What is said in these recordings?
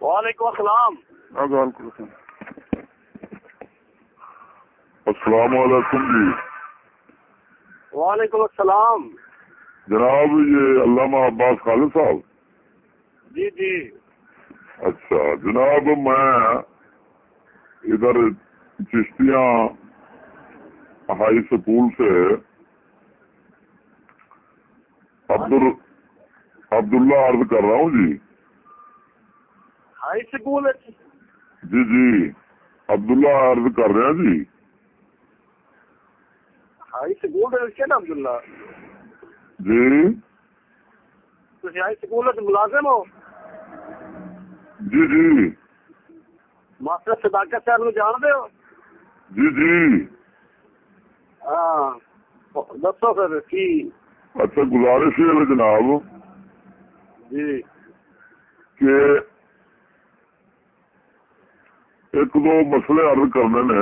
وعلیکم السلام. السلام. علیکم جی. وعلیکم السلام. جناب یہ علامہ عباس خالد صاحب. جی جی. اچھا جناب میں ادھر چشتیاں ہائی اسکول سے عبد عبداللہ عرض کر رہا ہوں جی. ہائی اسکول جی۔ جی عبداللہ عرض کر رہے ہیں جی۔ ہائی اسکول کیا نا عبداللہ۔ جی۔ ہائی اسکول ملازم ہو۔ جی جی۔ ماسٹر صداقت صاحب نو جانتے ہو۔ جی جی۔ ہاں۔ دسو پھر کی۔ اچھا گزارش ہے جناب جی۔ کہ ایک دو مسئلے عرض کرنے نے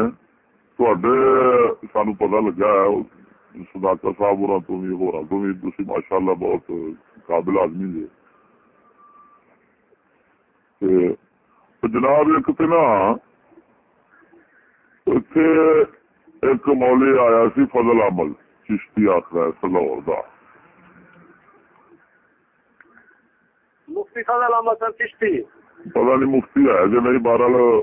سانو پتا لگا ہے صداقت صاحب ہو تو بھی ہو رہا تو بھی تھی ماشاء اللہ بہت قابل آدمی جی جناب ایک تو نا اتنے ایک مولی آیا سی فضل عمل چشتی آخر سلور کا مفتی فضل احمد سر چشتی پتا نہیں مفتی ہے کہ نہیں بہرحال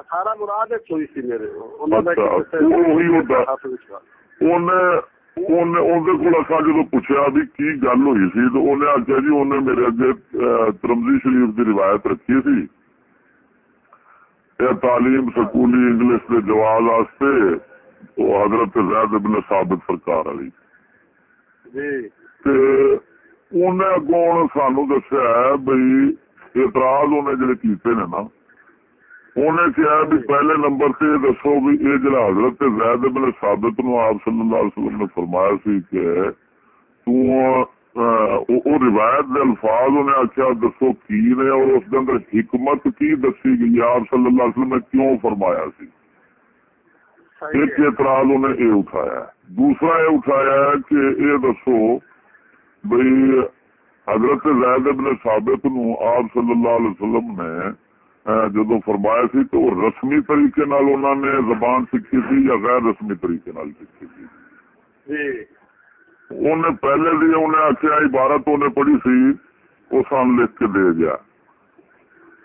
سی مراد سی میرے جدو پوچھا بھی کی گل ہوئی سی تو انہیں آخیا جی انہیں میرے اگے ترمزی شریف کی روایت رکھی سی۔ تعلیم سکولی انگلش کے جواز واسطے وہ حضرت زید ابن ثابت سرکار والی۔ اگوں سانو دسیا بھائی اعتراض انہیں جڑے کیتے نے نا انہیں کیا بھی پہلے نمبر سے دسو بھی یہ جڑا حضرت زید ابن ثابت نو آپ صلی اللہ علیہ وسلم نے فرمایا سی کہ تو روایت دے الفاظ انہیں آخیا دسو کی نے اور اس کے اندر حکمت کی دسی گئی آپ صلی اللہ علیہ وسلم نے کیوں فرمایا سی ایک اعتراض انہیں یہ اٹھایا دوسرا یہ اٹھایا کہ یہ دسو بھائی حضرت زید ابن ثابت نو آپ صلی اللہ علیہ وسلم نے جدو فرمایا سی تو رسمی طریقے نال انہوں نے زبان سیکھی تھی یا غیر رسمی طریقے نال سیکھی تھی جی۔ انہیں پہلے بھی انہیں آخیا عبارت انہیں پڑھی سی وہ سان لکھ کے دے گیا۔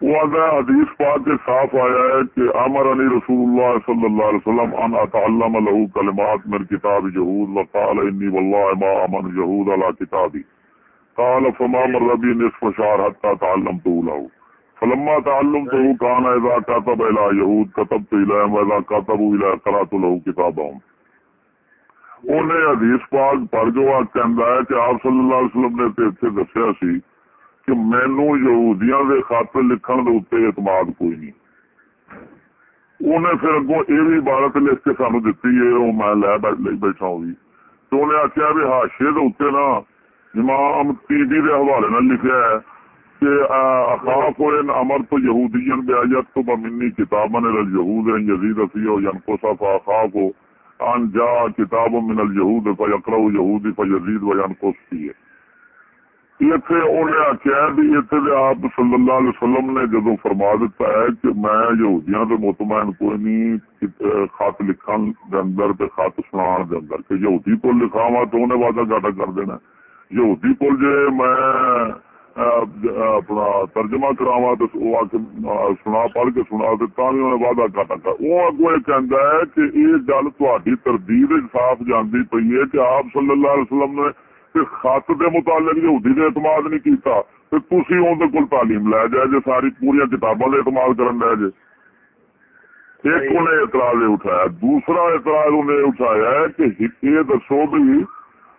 وہ آدھا حدیث پاک کے صاف آیا ہے کہ امر علی رسول اللہ صلی اللہ علیہ وسلم ان اتعلم له کلمات من کتاب یہود وقال انی والله ما امن یہود علی کتابی۔ قال فما مر بی نصف شهر حتى تعلمت له۔ فلما تعلمته كان اذا كتب الى يهود كتبت اليهم واذا كتبوا الى قرات له كتابهم. انہیں حدیث پاک پڑھ جو کہندا ہے کہ آپ صلی اللہ علیہ وسلم نے تے اتنے دسیا سی کہ مینو یہودیاں دے خط لکھن دے اتنے اعتماد کوئی نہیں۔ انہیں پھر اگوں یہ بھی عبارت لکھ کے سانو دتی ہے وہ میں لے بیٹھا ہوں بھی تو انہیں آخیا بھی ہاشے دے اتنے نا امام تیبی دے حوالے نال لکھیا ہے۔ کہ اخاف ان امر تو یہودین تو بمنی کتابن یزید فی و فاخاف ان جا کتاب من فیقرأ یہودی فیزید و ینقص فی انہیں بھی آپ صلی اللہ علیہ وسلم نے جدو فرما دیتا ہے کہ میں یہودیاں تو مطمئن کوئی نہیں خط لکھن دے اندر تے خط سنان دے اندر کہ یہودی کو لکھاوا تو انہیں وعدہ گاٹا کر دینا۔ یہودی کو جے میں اپنا ترجمہ کراوا تو سنا، پڑھ کے سنا دیتا بھی انہیں وعدہ گاٹا کر وہ اگو یہ کہندا ہے کہ یہ گل تہاڈی تردید صاف جاندی پئی ہے کہ آپ صلی اللہ علیہ وسلم نے خط دے متعلق یہودی نے اعتماد نہیں کیتا تو تسی اون کول تعلیم لے جائے جے ساری پوریا کتاباں دے اعتماد کرن لے جے۔ ایک انہیں اعتراض اٹھایا، دوسرا اعتراض انہیں اٹھایا ہے کہ یہ دسو بھی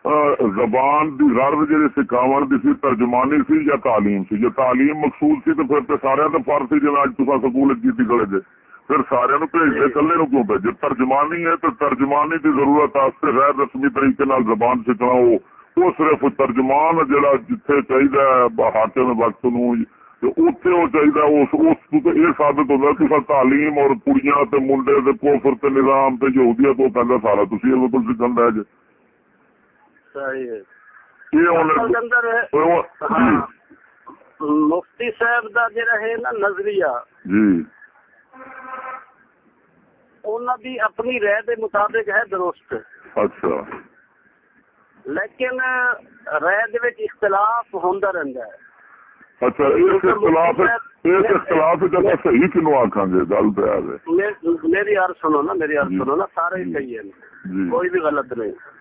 زبان دی غرض جڑے سکھاون دی سی، ترجمانی سی یا تعلیم سی؟ جو تعلیم مقصود سی تے پھر تے سارے تے فرض سی جے اج تساں سکول کیتی کھڑے جے پھر سارے نو بھیج دے، کلے نو کیوں بھیجے؟ ترجمانی ہے تے ترجمانی دی ضرورت واسطے غیر رسمی طریقے نال زبان سکھنا او وہ صرف ترجمان جڑا جتھے چاہیے حاکم وقت نو تے اتنے وہ چاہیے اس اس تو اے ثابت ہوندا کہ تعلیم اور کڑیاں تے منڈے تے کوفر تے نظام تے یہودیت، وہ پہلا سارا تسی یہ بالکل سکھن دے جے۔ ہاں، مفتی صاحب دا نا نظریہ اپنی دے مطابق ہے درست۔ اچھا۔ لیکن رائے دے اختلاف ہے۔ گے؟ میری سنو نا میری سنو نا سارے کوئی بھی غلط نہیں۔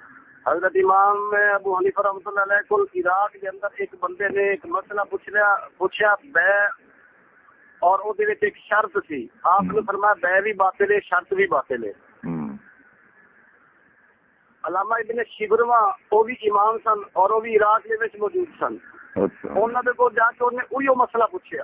حضرت امام ابو حنیف رحمۃ اللہ علیہ کل کی رات کے اندر ایک بندے نے ایک مسئلہ پوچھا بے اور وہ دے ایک شرط سی۔ آپ نے فرمایا بے بھی باطل ہے شرط بھی باطل ہے۔ علامہ ابن شبرما وہ بھی امام سن اور وہ بھی عراق دے وچ موجود سن۔ انہوں نے کو جا کے انہوں نے اوہی مسئلہ پوچھیا۔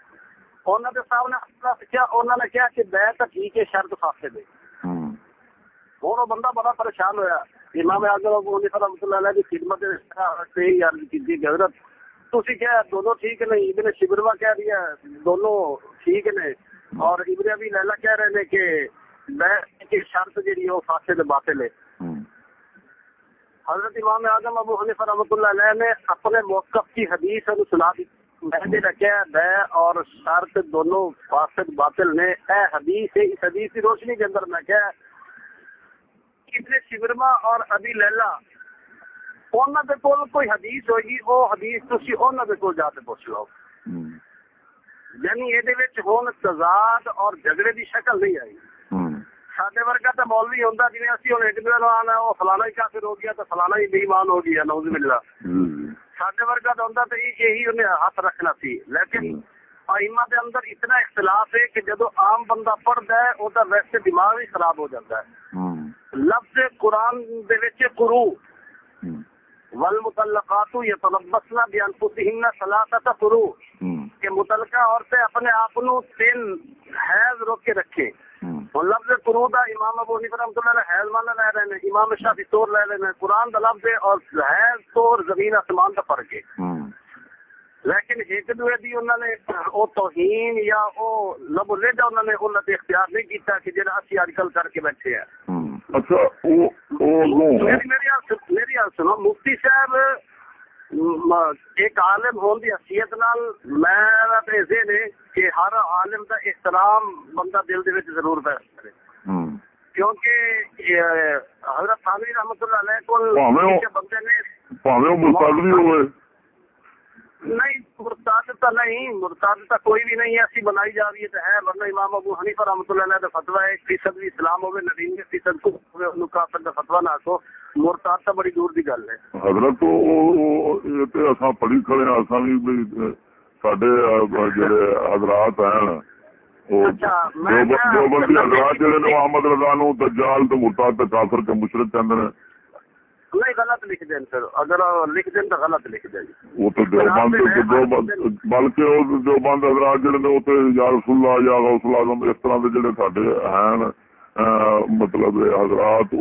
حضرت رہے نے کہ شرط حضرت امام اعظم ابو حنیف رحمت اللہ علیہ نے اپنے موقف کی حدیث سنا دی۔ میں نے رکھا میں اور شرط دونوں فاسد باطل نے۔ اے حدیث ہے اس حدیث کی روشنی کے اندر میں کیا ابن شبرما اور ابی لیلا اونا دے کول کوئی حدیث ہوئی ہوگی وہ حدیث تسی اونا دے کول جاتے پوچھ لو۔ یعنی یہ دے وچ ہون تضاد اور جھگڑے دی شکل نہیں آئی۔ ساڈے ورگا تے مولوی ہوندا جی اسی ہن ایک دن آنا او فلانا ہی کافر ہو گیا تے فلانا ہی بے ایمان ہو گیا نوز باللہ۔ ساڈے ورگا تو ہوں تو یہی انہیں ہاتھ رکھنا سی لیکن آئمہ دے اندر اتنا اختلاف ہے کہ جدو عام بندہ پڑھتا ہے وہ ویسے دماغ ہی خراب ہو جاتا ہے لفظ قرآن کرو ول دے وچ قرو والمطلقات انپوتی بانفسهن ثلاثه قرو کہ متعلقہ عورتیں اپنے آپ نو تین حیض روک کے رکھے لفظ قرو دا امام ابو حنیفہ رحمۃ اللہ علیہ حیض مانا لے رہے ہیں امام شافعی طور لے رہے ہیں قرآن دا لفظ ہے اور حیض طور زمین آسمان دا فرق ہے۔ لیکن ایک دوے دی انہوں نے او توہین یا او لب لہجہ انہوں نے انہوں نے اختیار نہیں کیتا کہ جڑا اسی اج کل کر کے بیٹھے ہیں۔ اچھا او او نو میری گل سنو مفتی صاحب ایک عالم ہون دی حیثیت نال میرا تے ذہن ہے کہ ہر عالم اسلام بندہ دل دے ضرور پیدا کرے۔ کیونکہ حضرت اللہ علیہ کو بھی ہوئے۔ نہیں مرتاد نہیں مرتاد کوئی بھی نہیں ایسی بنائی جا رہی ہے ورنہ امام ابو اللہ علیہ ہے ایک فیصد بھی اسلام ہوئے فیصد کو ہوئے کا نہ مرتاد بڑی دور گل ہے۔ حضرت تو پڑھی کھڑے بھی حضرات ہیں محمد رضا نو دجال تو مرتاد تے کافر تے مشرک کہندے نے۔ مطلب حضرات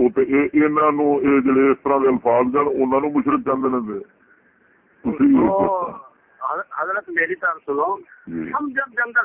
الفاظ جن انہاں حضرت میری طرف سنو ہم جب جندر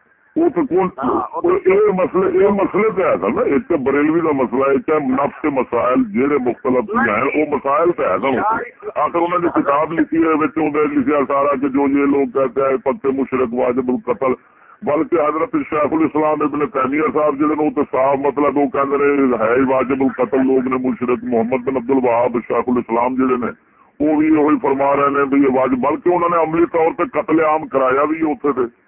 تو ہے کتاب لکھی سارا جو یہ لوگ کہتے ہیں مشرق واجب القتل بلکہ حضرت شیخ الاسلام ابن تیمیہ صاحب جہاں مطلب وہ کہہ رہے ہے واجب القتل لوگ نے مشرق محمد بن ابد الوہاب شیخ الاسلام جہاں نے وہ بھی فرما رہے ہیں بلکہ انہوں نے عملی طور پہ قتل عام کرایا بھی اتنے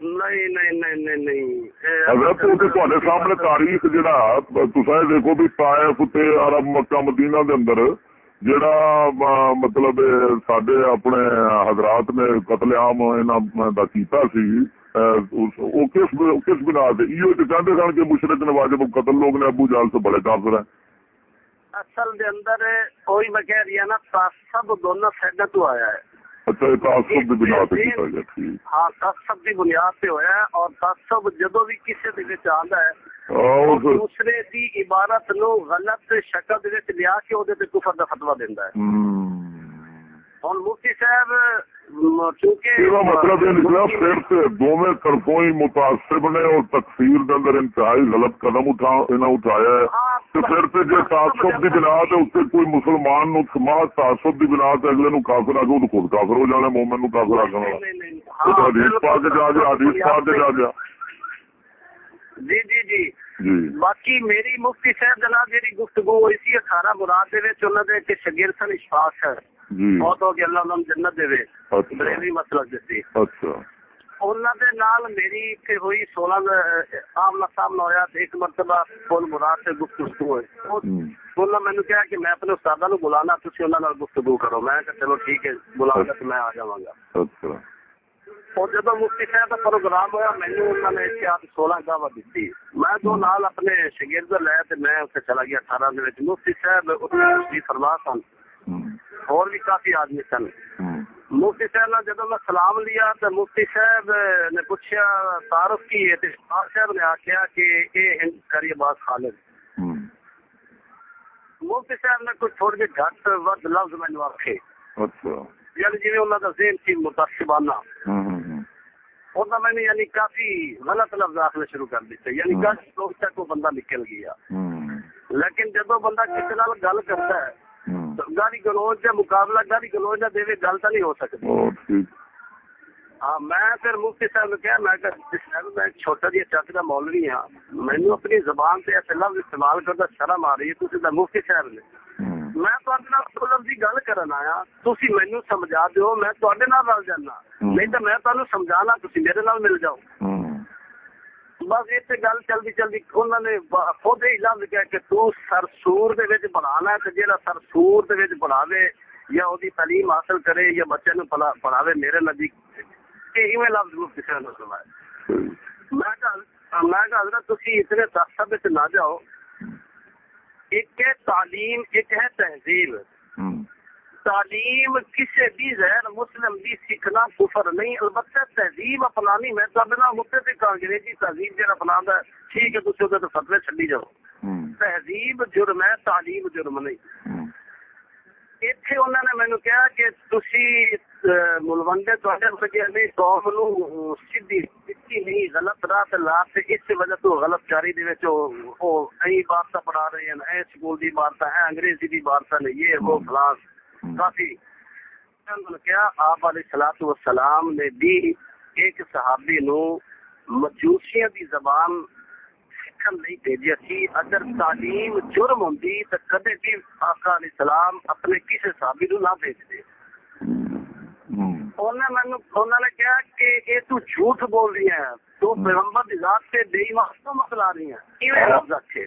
نہیں نہیں نہیں سامنے تاریخ جڑا دیکھو بھی طائف عرب مکہ مدینہ دے اندر جڑا مطلب ساڈے اپنے حضرات نے قتل عام کیتا سی کس بنا تے؟ ایو سن کہ مشرک نے قتل لوگ نے ابو جہل سے بڑے کافر ہیں۔ اصل دے اندر کوئی میں کہہ رہی ہے نا تعصب دونوں سیڈ تو آیا ہے۔ ہاں تعصب دی بنیاد تے ہویا ہے اور تعصب جدوں بھی کسی دے وچ آندا عبارت نو غلط شکل لیا کے اودے تے کفر ہے۔ ہن مفتی صاحب میرا مطلب پھر سے دونوں طرفوں ہی متاثر نے اور تقسیم کے اندر انتہائی غلط قدم اٹھایا ہے۔ پھر سے جی تعصب کی بنا ہے اس سے کوئی مسلمان نو سماج تعصب کی بنا سے اگلے نو کافر آ کے خود کافر ہو جانا مومن نو کافر آ جانا پا کے جا گیا حدیث پا کے جا گیا جی،, جی جی جی۔ باقی میری مفتی صاحب جناب جی گفتگو ہوئی سی اٹھارہ مراد کے شگیر سن اشفاق ہے بہت ہو گئی اللہ انہوں جنت دے بریلوی مسلک دیتی انہوں دے نال میری ہوئی سامنا ہویا ایک مرتبہ کول مراد سے گفتگو نے کہا کہ میں اپنے نو بلانا تسی گفتگو کرو میں چلو ٹھیک ہے گا میں آ گا اور جب مفتی صاحب کا پروگرام ہوا مینو انہوں نے سولہ گاہ دیتی میں دو نال اپنے شگرد لے میں چلا گیا اٹھارہ مفتی صاحب فرما سن اور بھی کافی آدمی سن مفتی صاحب نے جدو میں سلام لیا تو مفتی صاحب نے پوچھا تعارف کی ہے صاحب نے آخیا کہ یہ ہند کری عباس خالد مفتی صاحب نے کچھ تھوڑے جی گھٹ ود لفظ مینو آخے یعنی جی انہوں کا ذہن سی متاثبانہ انہوں میں نے یعنی کافی غلط لفظ آخنا شروع کر دیتے یعنی کافی لوگ تک وہ بندہ نکل گیا لیکن جدو بندہ کسی گل کرتا ہے گاڑی گلوچ یا مقابلہ گاڑی گلوچ نہ دے گل تو نہیں ہو سکتی۔ ہاں، ہاں، میں پھر مفتی صاحب نے کہا میں میں چھوٹا جہا چک کا مولوی ہاں مینو اپنی زبان سے ایسے لفظ استعمال شرم آ رہی ہے مفتی صاحب نے۔ ہاں۔ میں تہاڈے نال دو گل کرن آیا تسی مینوں سمجھا دیو میں نال رل جانا۔ نہیں تو میں تسی میرے نال مل جاؤ۔ بس اتنے گل چلتی چلتی انہوں نے خود ہی لفظ کیا کہ تو سرسور دے وچ بنانا ہے تے جیڑا سرسور دے وچ بناوے یا اودی تعلیم حاصل کرے یا بچے نو پڑھاوے میرے نزدیک ایویں لفظ کسی نے سنایا میں کہا میں کہا حضرت تسی اتنے تعصب وچ نہ جاؤ۔ ایک ہے تعلیم، ایک ہے تہذیب۔ تعلیم کسی بھی غیر مسلم بھی سیکھنا کفر نہیں البتہ تہذیب اپنانی میں تو بنا متفق انگریزی تہذیب جہاں اپنا ہے ٹھیک ہے کچھ وہ فتوے چلی جاؤ۔ تہذیب جرم ہے تعلیم جرم نہیں۔ اتنے انہوں نے مینو کہا کہ تھی ملوڈے قوم نو سیدھی نہیں غلط راہ لا تے اس وجہ تو غلط چاری دے وچ او پڑھا رہے ہیں اے سکول دی عبارتاں ہیں انگریزی دی عبارتاں نے یہ وہ فلاں کافی۔ کیا آپ علیہ السلام نے بھی ایک صحابی نو مجوسیاں دی زبان سیکھن نہیں بھیجی؟ سی اگر تعلیم جرم ہوں تو کدے بھی آقا علیہ السلام اپنے کسی صحابی نو نہ بھیج دے۔ انہوں نے کہا کہ یہ تو جھوٹ بول رہی ہے تو پیغمبر دی ذات سے بے ایمان مسئلہ آ رہی ہے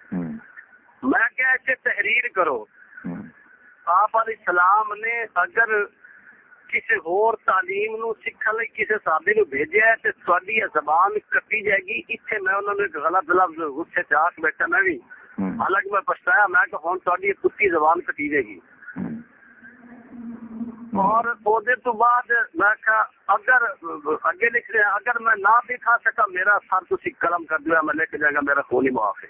میں کیا اسے تحریر کرو۔ آپ علیہ السلام نے اگر کسی اور تعلیم نو سکھن لئی کسی صحابی نو بھیجیا ہے تے تہاڈی زبان کٹی جائے گی ایتھے میں انہوں نے غلط لفظ غصے چ آ بیٹھا میں بھی۔ حالانکہ میں پچھتایا میں کہ ہن تہاڈی کتی زبان کٹی جائے گی۔ اور او دے تو بعد میں کہا اگر اگے لکھ رہے ہیں اگر میں نہ دکھا سکا میرا سر تسی قلم کر دیا میں لے کے جائے گا میرا خون ہی معاف ہے۔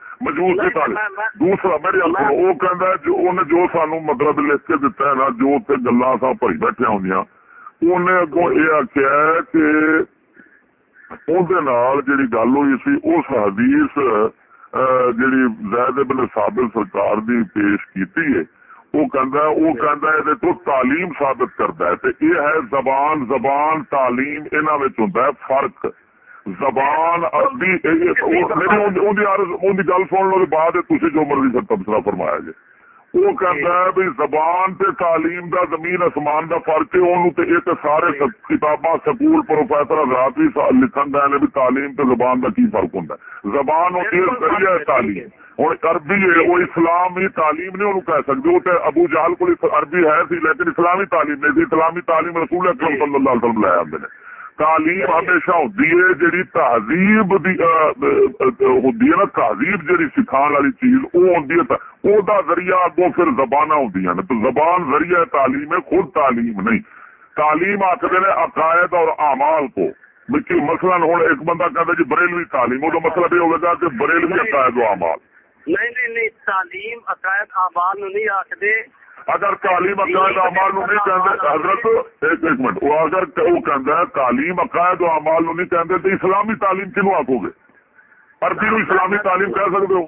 مجبور سے تعلق دوسرا میرے اللہ وہ کہندا ہے جو انہوں نے جو سانو مطلب لکھ کے دیتا ہے نا جو تے گلاں سا بھری بیٹھے ہوندیاں نے اگوں یہ ہے کہ اون دے نال جڑی گل ہوئی سی اس حدیث جڑی زید بن ثابت سرکار دی پیش کیتی ہے وہ کہندا ہے وہ کہندا ہے تے تو تعلیم ثابت کردا ہے تے یہ ہے زبان زبان تعلیم انہاں وچ ہوندا ہے فرق زبان گل سن لو بعد جو مرضی تبصرہ فرمایا جی وہ کہتا ہے بھی زبان تے تعلیم دا زمین آسمان دا فرق ہے انہوں تے سارے کتاباں سکول پروفیسر حضرات بھی لکھن دے نے تعلیم تے زبان دا کی فرق ہوندا زبان او ایک ذریعہ ہے تعلیم۔ ہن عربی ہے وہ اسلامی تعلیم نہیں انہوں کہہ سکدے او تے ابو جہل کو عربی ہے سی لیکن اسلامی تعلیم نہیں اسلامی تعلیم رسول اکرم صلی اللہ علیہ وسلم لایا آندے نے۔ تعلیم ہمیشہ ہوتی ہے جڑی تہذیب ہوتی ہے نا، تہذیب جڑی سکھان والی چیز وہ ہوتی ہے او ذریعہ اگوں پھر زبان ہوتی ہیں زبان ذریعہ تعلیم ہے، خود تعلیم نہیں۔ تعلیم آخر نے عقائد اور اعمال کو۔ مثلا ہوں ایک بندہ کہتا جی بریلوی تعلیم وہ مطلب یہ ہوگا کہ بریلوی عقائد و اعمال۔ نہیں نہیں نہیں، تعلیم، عقائد، اعمال نہیں آخر اگر تعلیم عقائد امال نہیں کہندے حضرت ایک ایک منٹ وہ اگر وہ کہندا ہے تعلیم عقائد و امال نہیں کہندے تو اسلامی تعلیم کینوں آکو گے؟ عربی نو اسلامی تعلیم کہہ سکدے ہو؟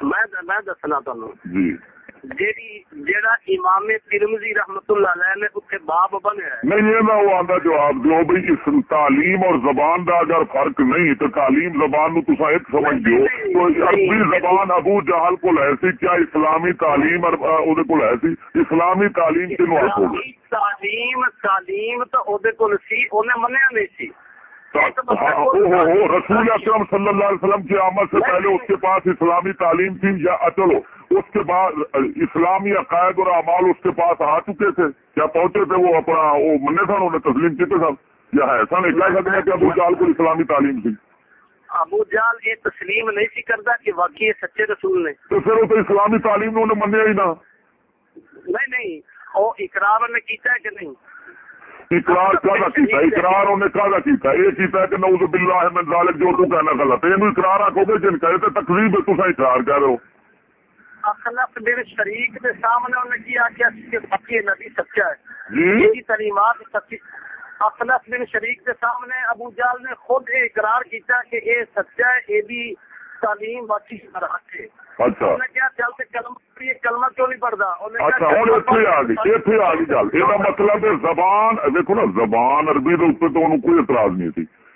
میں میں دسنا تانوں۔ جی۔ تعلیم اور زبان کا اگر فرق نہیں تو تعلیم زبان نو تسا ایک سمجھ دو عربی زبان ابو جہل کو ایسی کیا اسلامی تعلیم اور اودے کو ایسی اسلامی تعلیم کے نواب ہو تعلیم تعلیم تو اودے منیا نہیں سی۔ ہاں، رسول اکرم صلی اللہ علیہ وسلم کی آمد سے پہلے اس کے پاس اسلامی تعلیم تھی یا اچلو۔ اس کے بعد اسلامی عقائد اور اعمال اس کے پاس آ چکے تھے کیا پہنچے تھے وہ اپنا وہ منے سن انہوں نے تسلیم کیتے سن یا ایسا نہیں کہہ سکتے کہ ابو جال کو اسلامی تعلیم تھی۔ ابو جال یہ تسلیم نہیں سی کرتا کہ واقعی سچے رسول نے تو پھر وہ تو اسلامی تعلیم نے انہیں منیا ہی نہ۔ نہیں نہیں وہ اقرار نے کیتا ہے کہ نہیں؟ اقرار کہا کیتا اقرار انہیں کہا کیتا یہ کیتا ہے کہ نعوذ باللہ من ذالک جو تو کہنا غلط ہے۔ یہ اقرار آکھو گے جن کہے تقریب ہے تسا اقرار کر رہے ہو۔ اخلف شریک کے سامنے انہوں نے کیا کہ باقی نبی سچا ہے۔ یہ تعلیمات سچی اخلف شریک کے سامنے ابو جال نے خود اقرار کیتا کہ اے سچا ہے اے بھی تعلیم باقی اچھا۔ اچھا، مطلب ہے مطلب زبان دیکھو نا زبان عربی کوئی اعتراض نہیں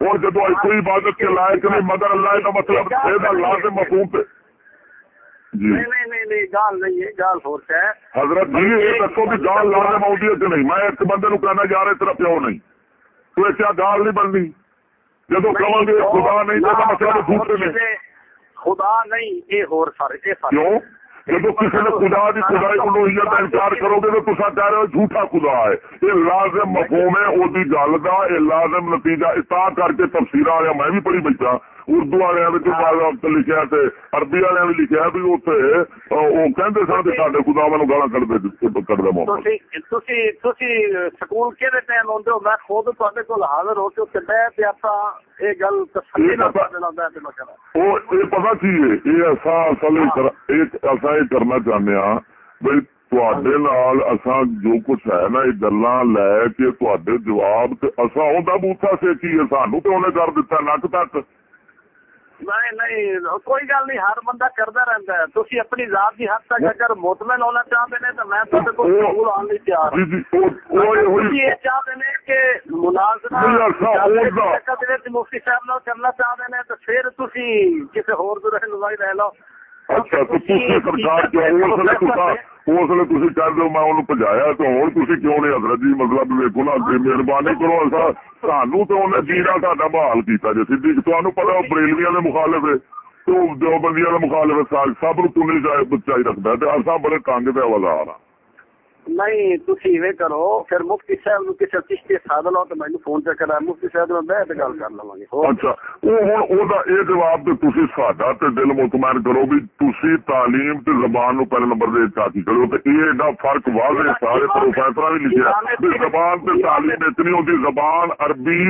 اور جدو کوئی عبادت کے لائق نہیں مگر اللہ کا مطلب لازم مفہوم پہ۔ جی۔ حضرت جی یہ دسو کہ گال لازم ہے کہ نہیں۔ میں ایک بندے نو کہنا جا رہا تیرا پیو نہیں۔ تو ایسا گال نہیں بننی۔ جدو کہ خدا نہیں مطلب خدا نہیں یہ ہو سارے کیوں؟ جب کسی نے خدا کی خدائی الوہیت کا انکار کرو گے تو تصا کہہ رہے ہو جھوٹا خدا ہے۔ یہ لازم مفہوم ہے، وہ کا یہ لازم نتیجہ اطاع کر کے تفصیل آیا، میں بھی پڑھی بیٹھا۔ اردو والے لکھا تے عربی والے بھی لکھا بھی اوتے او کہندے سن تے ساڈے خداواں نو گالاں کڈ دے کڈ سکول کے دے ٹائم ہوندے ہو؟ میں خود تواڈے کول حاضر ہو کے میں تے اسا اے گل تسلی نال دلاندا ہے تے مگر کی اے اے اسا اصل نہیں نہیں کوئی گل نہیں ہر بندہ کرتا رہتا ہے۔ تسی اپنی ذات دی حد تک اگر موتمن ہونا چاہتے ہیں تو میں تو کو ضرور آن لی تیار ہاں۔ تسی یہ چاہتے ہیں کہ ملازمہ مفتی صاحب نال کرنا چاہتے ہیں تو پھر تسی کسے ہور دے رہنمائی رہ لو۔ ਨਾਲ ਕਰਨਾ ਚਾਹਦੇ ਨੇ ਤਾਂ ਫਿਰ ਤੁਸੀਂ ਕਿਸੇ ਹੋਰ ਦੇ ਰਹਿਨੁਮਾਈ ਰਹਿ ਲਓ ਅੱਛਾ ਤੇ ਤੁਸੀਂ ਸਰਕਾਰ ਕਿਉਂ ਉਸ ਵੇਲੇ ਤੁਸੀਂ ਉਸ ਵੇਲੇ ਤੁਸੀਂ ਕਹਿੰਦੇ ਹੋ ਮੈਂ ਉਹਨੂੰ ਭਜਾਇਆ ਤੇ ਹੁਣ ਤੁਸੀਂ ਕਿਉਂ ਨਹੀਂ ਹਜ਼ਰਤ ਜੀ ਮਤਲਬ ਵੇਖੋ ਨਾ ਅੱਗੇ ਮਿਹਰਬਾਨੀ ਕਰੋ ਅਸਾਂ ਸਾਨੂੰ ਤੇ ਉਹਨੇ ਜੀਣਾ ਸਾਡਾ ਬਹਾਲ ਕੀਤਾ ਜੇ ਸਿੱਧੀ ਤੁਹਾਨੂੰ ਪਤਾ ਉਹ ਬਰੇਲਵੀਆਂ ਦੇ ਮੁਖਾਲਫ ਹੈ ਤੇ ਉਹ ਦੇਵਬੰਦੀਆਂ ਦੇ ਮੁਖਾਲਫ ਹੈ ਸਾ- ਸਭ ਨੂੰ ਤੁਨੇ ਚਾਹੀ ਰੱਖਦਾ ਤੇ ਅਸਾਂ ਬੜੇ ਤੰਗ ਤੇ ਆਵਾਜ਼ਾਰ ਆ نہیں تھی یہ کرو پھر مفتی صاحب نو کسے چشتی ساد لو تے مینوں فون تے کرا مفتی صاحب نال بیٹھ گل کر لواں گے اچھا او ہن او دا اے جواب تے تسی ساڈا تے دل مطمئن کرو بھی تسی تعلیم تے زبان نو پہلے نمبر دے چاہتی کرو تے اے دا فرق واضح سارے پروفیسراں نے لکھیا زبان تے تعلیم اتنی ہوندی زبان عربی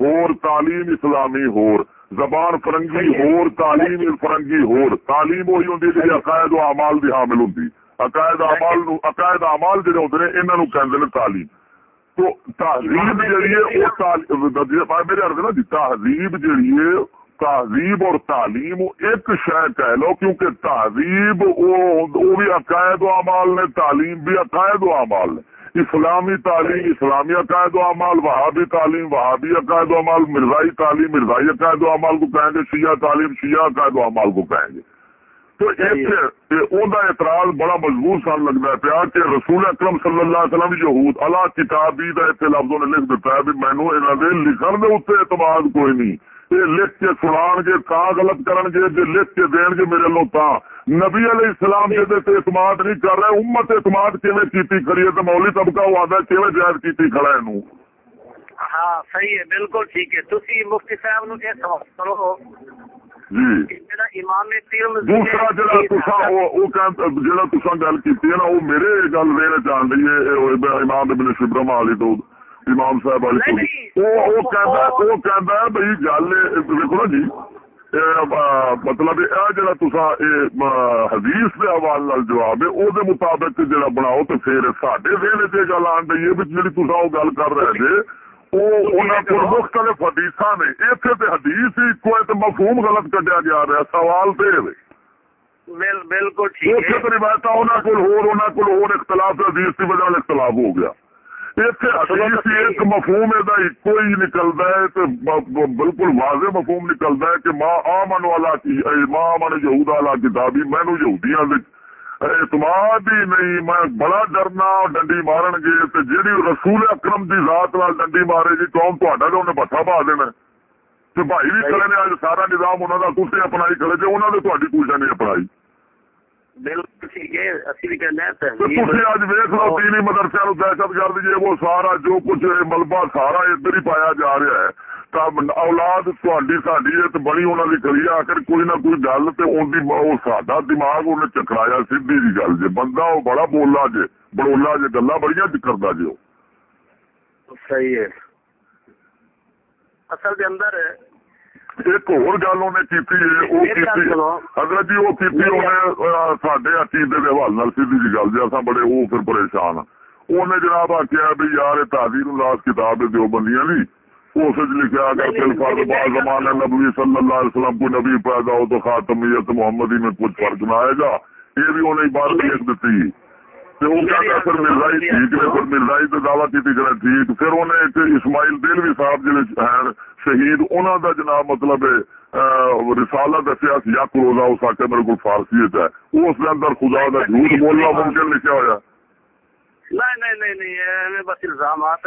ہور تعلیم اسلامی ہور زبان فرنگی ہور تعلیم فرنگی ہور تعلیم وہی ہوندی جڑی عقائد و اعمال دی حامل ہوندی عقائد امال نو ہوتے ہیں جڑے ہوندے نے انہاں نو تعلیم۔ تو تہذیب جہی ہے میرے ارد نا جی تہذیب جہی ہے تہذیب اور تعلیم ایک شہ کہہ لو کیونکہ تہذیب وہ بھی عقائد و امال نے تعلیم بھی عقائد و امال نے۔ اسلامی تعلیم اسلامی عقائد و امال وہابی تعلیم وہابی عقائد و امال مرزائی تعلیم مرزائی عقائد و امال کو کہیں گے شیعہ تعلیم شیعہ عقائد و امال کو کہیں گے۔ جی۔ اعتراض بڑا مضبوط سن لگتا ہے پیا کہ رسول اکرم صلی اللہ علیہ وسلم یہود اللہ کتابی دا تے لفظوں نے لکھ دتا ہے مینو مینوں انہاں لکھن دے اوتے اعتماد کوئی نہیں۔ یہ لکھ کے سنان گے تا غلط کرن گے جے لکھ کے دین گے میرے لوگ نبی علیہ السلام جے اعتماد نہیں کر رہے امت اعتماد کی کیتی کریے تو مولی طبقہ او آدا کیویں جائز کیتی کھڑا ہے نو ہاں صحیح ہے بالکل ٹھیک ہے۔ تھی مفتی صاحب نو یہ سمجھ کرو دوسرا جڑا جڑا تسا گل کیتی نا وہ میرے گل ذہن چ رہی ہے امام ابن شبرم علی تو امام صاحب علی تو وہ کہندا وہ گل دیکھو جی مطلب حدیث مطابق جڑا بناؤ تو پھر ساڈے گل آن رہی ہے جڑی تسا گل کر رہے جے مختلف حدیث نے اتنے تو حدیث ہی کوئی تو مفہوم غلط کٹیا جا رہا سوال تو یہ بالکل اختلاف ہو گیا۔ مفہوم نکلتا ہے بالکل واضح مفہوم نکلتا ہے کہ ماں آمن والا کی ماں من یہود والا کتابی مینو یہودیاں ਇੱਕੋ ਹੀ ਨਿਕਲਦਾ ਹੈ ਤੇ ਬ- ਬ- ਬਿਲਕੁਲ ਵਾਜ਼ੇ ਮਫਹੂਮ ਨਿਕਲਦਾ ਹੈ ਕਿ ਮਾ ਆਮਨ ਵਾਲਾ ਕੀ ਮਾ ਆਮਨ ਯਹੂਦ ਵਾਲਾ ਕਿਤਾਬੀ ਮੈਨੂੰ ਯਹੂਦੀਆਂ ਦੇ ਇਤਮਾਦ ਹੀ ਨਹੀਂ ਮੈਂ ਬੜਾ ਡਰਨਾ ਡੰਡੀ ਮਾਰਨਗੇ ਤੇ ਜਿਹੜੀ ਰਸੂਲ ਅਕਰਮ ਦੀ ਜ਼ਾਤ ਨਾਲ ਡੰਡੀ ਮਾਰੇਗੀ ਕੌਮ ਤੁਹਾਡਾ ਤੇ ਉਹਨੇ ਪੱਠਾ ਪਾ ਦੇਣਾ ਤੇ ਭਾਈ ਵੀ ਖੜੇ ਨੇ ਅੱਜ ਸਾਰਾ ਨਿਜ਼ਾਮ ਉਹਨਾਂ ਦਾ ਤੁਸੀਂ ਅਪਣਾਈ ਖੜੇ ਜੇ ਉਹਨਾਂ ਨੇ ਤੁਹਾਡੀ ਪੂਜਾ ਨਹੀਂ ਅਪਣਾਈ ਬਿਲਕੁਲ ਠੀਕ ਹੈ ਅਸੀਂ ਵੀ ਕਹਿੰਦੇ ਹਾਂ اولاد تھی ساری ہے بڑی انہوں کی کری آخر کوئی نہ کوئی گل تو سا دماغ انہیں چکرایا سیدھی جی گل جی بندہ وہ بڑا بولا جے بڑولا جے گلا بڑی کرتا جی صحیح ہے اصل دے اندر ایک ہور گل انہیں کیتی حضرت جی وہ کیتی انہیں ساڈے حوالے سیدھی جی گل جی اساں بڑے وہ پھر پریشان ہاں اونے جناب آخیا بھی یار تعذیر الاس کتاب دیوبندیاں دی کوشش لکھا کہ الفاظ زمانہ نبوی صلی اللہ علیہ وسلم کو نبی پیدا ہو تو خاتمیت محمدی میں کچھ فرق نہ آئے گا۔ یہ بھی انہیں بات لکھ دیتی۔ تو وہ کیا کہا مرزائی ٹھیک ہے مرزائی تو دعویٰ کی تھی ٹھیک۔ پھر انہیں ایک اسماعیل دلوی صاحب شہید انہاں دا جناب مطلب ہے رسالہ دا سیاس یا کروزہ اس آکے میرے کو فارسی ہے اس اندر خدا دا جھوٹ بولنا ممکن لکھا ہوا نہیں نہیں نہیں بس الزامات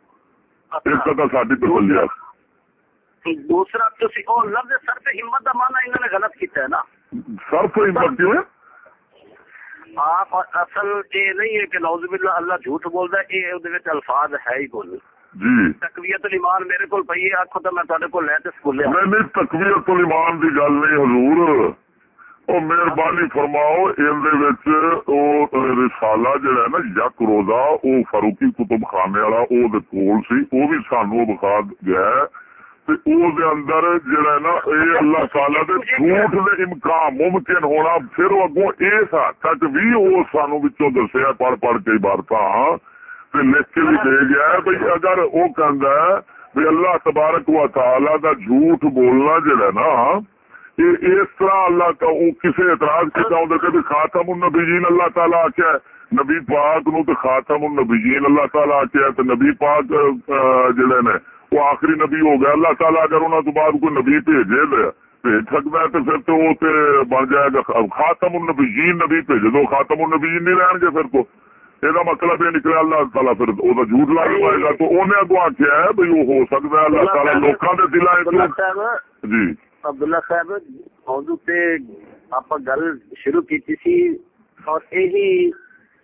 جھوٹ بولدا ہے الفاظ ہے ہی کوئی۔ جی۔ تقویت میرے کو لے تے حضور۔ مہربانی فرماؤ رسالا جڑا نا یک روزہ او فاروقی کتب خانے والا کول سی، او بھی سانو بخا گیا اندر جڑا نا، اے اللہ تعالی دے جھوٹ دے امکان ممکن ہونا، پھر اگوں اے تھا، تک بھی او سانو وچوں دسیا پڑھ پڑھ کے عبارتاں۔ تے لکھ کے بھی دے گیا ہے، بھئی اگر او کہندا ہے بھی اللہ تبارک و تعالی دا جھوٹ بولنا جڑا نا کہ اس طرح اللہ کا کسی اعتراض کیتا ہوں کہ جی خاتم النبیین اللہ تعالی آکھیا ہے۔ نبی پاک نو تے خاتم النبیین اللہ تعالی آکھیا ہے۔ تے نبی پاک جڑے نے وہ آخری نبی ہو گئے اللہ تعالی اگر انہاں تو بعد کوئی نبی بھیجے دے بھیج ہے پھر تو وہ تے بن جائے گا۔ خاتم النبیین نبی بھیجے دو خاتم النبیین نہیں رہن گے پھر یہ مطلب یہ نکلا اللہ تعالیٰ پھر وہ جھوٹ لا جائے گا۔ تو انہیں اگو آخیا ہے بھائی وہ ہو سکتا ہے اللہ تعالیٰ لوگوں کے جی۔ ਤਾਲਾ ਲੋਕਾਂ ਦੇ ਦਿਲਾਂ ਅਬਦੁੱਲਾ ਵਿੱਚ ਸਾਹਿਬ ਜੀ ਅਬਦੁੱਲਾ ਸਾਹਿਬ ਮੌਜੂ ਤੇ ਆਪਾਂ ਗੱਲ ਸ਼ੁਰੂ ਕੀਤੀ ਸੀ ਔਰ ਇਹੀ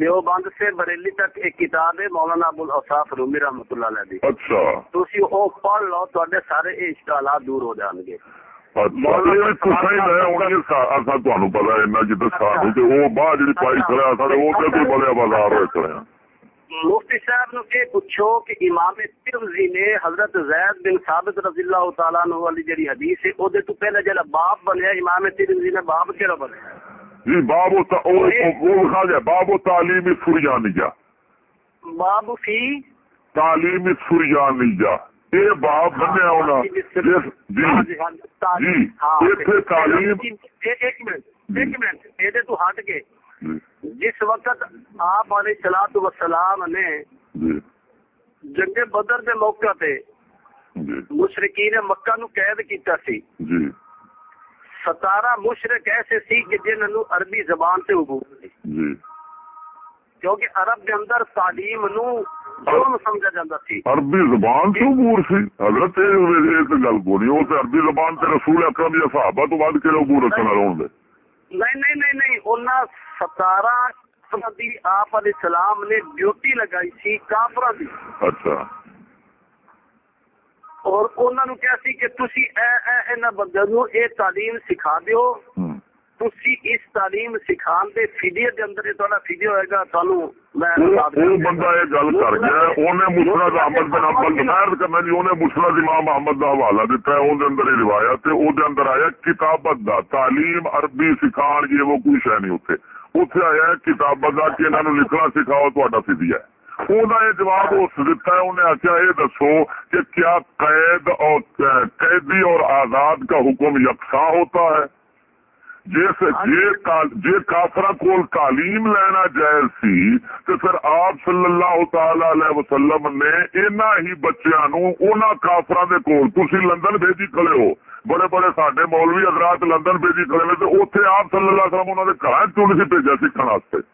دیوبند سے بریلی تک ایک کتاب ہے مولانا ابو الاصاف رومی رحمت اللہ علیہ دی۔ اچھا۔ تسی او پڑھ لو تواڈے سارے اشکالات دور ہو جان گے۔ اچھا۔ اچھا۔ اچھا۔ مفتی نے حضرت زید بن ثابت رضی اللہ تعالی والی حدیث ہے باب بنیا امام ترمذی نے باب بنیا؟ ہاں، جی باب وہ باب و تعلیم سریانیہ باب فی تعلیم سریانیہ یہ باب بنیا ہونا جی تعلیم ہٹ کے۔ جس وقت آپ علیہ سلاط وسلام نے جنگ بدر کے موقع تے مشرقین مکہ نو قید کیتا سی۔ جی۔ ستارہ مشرق ایسے تھی کہ جنہوں جی۔ عربی زبان سے عبور تھی کیونکہ عرب دے اندر تعلیم نو عربی زبان سے عبور سی حضرت گل کو نہیں عربی زبان تے رسول اکرم یا صحابہ تو بعد کیڑے عبور رکھن والے ہوندے نہیں نہیں نہیں نہیں انہاں 17 دی آپ علیہ السلام نے ڈیوٹی لگائی سی کافراں دی۔ اچھا۔ اور انہوں نے کہا کہ تسی اے اے انہاں بندیاں نو اے تعلیم سکھا دیو۔ تسی اس تعلیم سکھان دے فیڈیو دے اندر تہاڈا فیڈیو ہوئے گا تانوں میں حوالہ دیتا کتابت دا تعلیم عربی سکھان یہ وہ کچھ ہے نہیں اوتھے اوتھے آیا کتابت لکھنا سکھاؤ تہاڈا فیڈیو ہے۔ جواب اس دتا ہے انہیں آخیا یہ دسو کہ کیا قید اور قیدی اور آزاد کا حکم یکساں ہوتا ہے جس جی کافرا کو تعلیم لینا جائز سی تو پھر آپ صلی اللہ تعالی علیہ وسلم نے اینا ہی بچیاں نو اونا کافرا دے کول تسی لندن بھیجی کھڑے ہو بڑے بڑے ساڈے مولوی حضرات لندن بھیجی کھڑے نے تے اوتھے آپ صلی اللہ علیہ وسلم انہاں دے گھر چوں نہیں بھیجا سکھن واسطے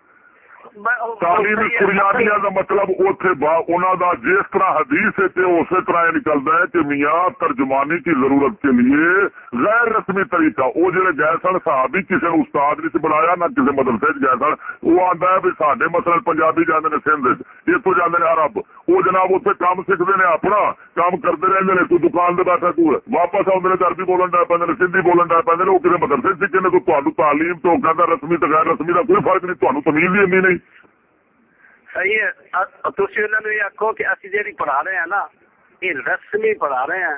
مطلب جس طرح حدیث اسی طرح یہ نکلتا ہے کہ میاں ترجمانی کی ضرورت کے لیے غیر رسمی طریقہ وہ جڑے گئے سن صحابی کسی استاد نہیں بنایا نہ کسی مدرسے گئے سن وہ آتا ہے بھی سارے مسلم پنجابی جانے نے سندھ وچ ایتھوں نے عرب۔ جناب اتنے کام سیکھتے نے اپنا کام کرتے رہتے ہیں کوئی دکان دے بیٹھا تو واپس آدھے نے عربی بولن دا پہ نے سندھی بولن دا پہ وہ کسی مدرسے سیکھے نے کوئی تعلیم تو کہندا رسمی تو غیر رسمی کا کوئی فرق نہیں تمیز بھی امی نہیں۔ ਤੁਸੀਂ ਉਹਨਾਂ ਨੂੰ ਇਹ ਆਖੋ ਕਿ ਅਸੀਂ ਜਿਹੜੀ ਪੜਾ ਰਹੇ ਹਾਂ ਨਾ ਇਹ ਰਸਮੀ ਪੜਾ ਰਹੇ ਹਾਂ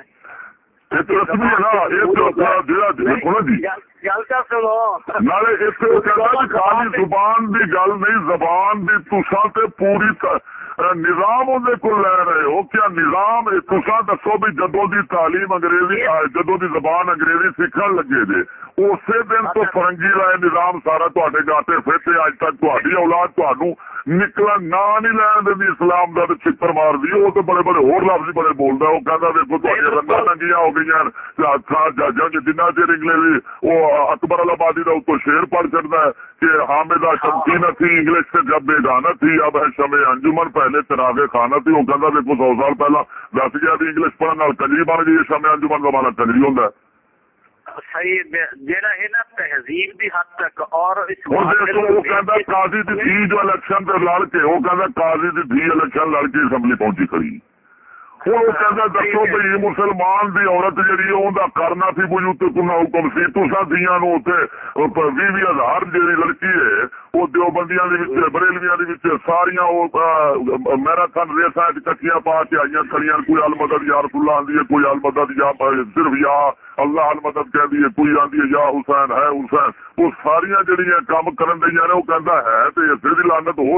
ਇੱਕ ਰਸਮੀ ਹੈ ਨਾ ਇੱਕ ਆਪਣਾ ਜਿਹੜਾ ਦੇਖੋ ਨਾ ਜੀ ਗੱਲ ਗੱਲ ਤਾਂ ਸੁਣੋ ਨਾਲੇ ਇੱਥੇ ਉਹ ਕਹਿੰਦਾ ਕਿ ਖਾਲੀ ਜ਼ੁਬਾਨ ਦੀ ਗੱਲ ਨਹੀਂ ਜ਼ਬਾਨ ਦੀ ਤੁਸਾਂ ਤੇ ਪੂਰੀ ਤ- ਅਹ ਨਿਜ਼ਾਮ ਉਹਦੇ ਕੋਲ ਲੈ ਰਹੇ ਹੋ ਕਿਆ اسی دن تو فرنگی کا نظام سارا تے گاٹے پھیتے اج تک تہاڈی اولاد تہانوں نا نہیں لین دیندی اسلام کا تے مار دی او تے بڑے بڑے ہور لفظ بڑے بولدا او کہندا دیکھو تہاڈی رنگاں ننگیاں ہو گئی ہتھاں جاجاں دے چیر انگلش او اکبر آبادی کا اوتوں شعر پڑھ چھڑدا ہے کہ حامدہ شمکینہ تھی انگلش سے جب بیگانہ تھی اب ہے شمع انجمن پہلے چراغ خانہ تھی وہ کہندا دیکھو سو سال پہلے دس گیا انگلش پڑھنے نال کنجری بن گئی شمے انجمن دا مانا کنجری ہوندا ہے صحیح تہذیب کی حد تک اور اس وہ قاضی دی دھی الیکشن لڑ کے پہنچی کڑی مسلمان دی عورت جہی کرنا سی کچھ اتنے کنا حکم سی تسا دیا بھی ہزار جیری لڑکی ہے وہ دو بندیاں بریلویاں ساریا میراتھن ریسا چکیاں پا کے آئی کھڑیاں کوئی المدد یار فلا آدھی ہے کوئی المدد یا صرف یا اللہ المدد کہہ دیے کوئی آدھی ہے یا حسین ہے حسین وہ ساری جہیا کام کرن دیا نے وہ کہہ ہے تو اسے بھی لانت ہو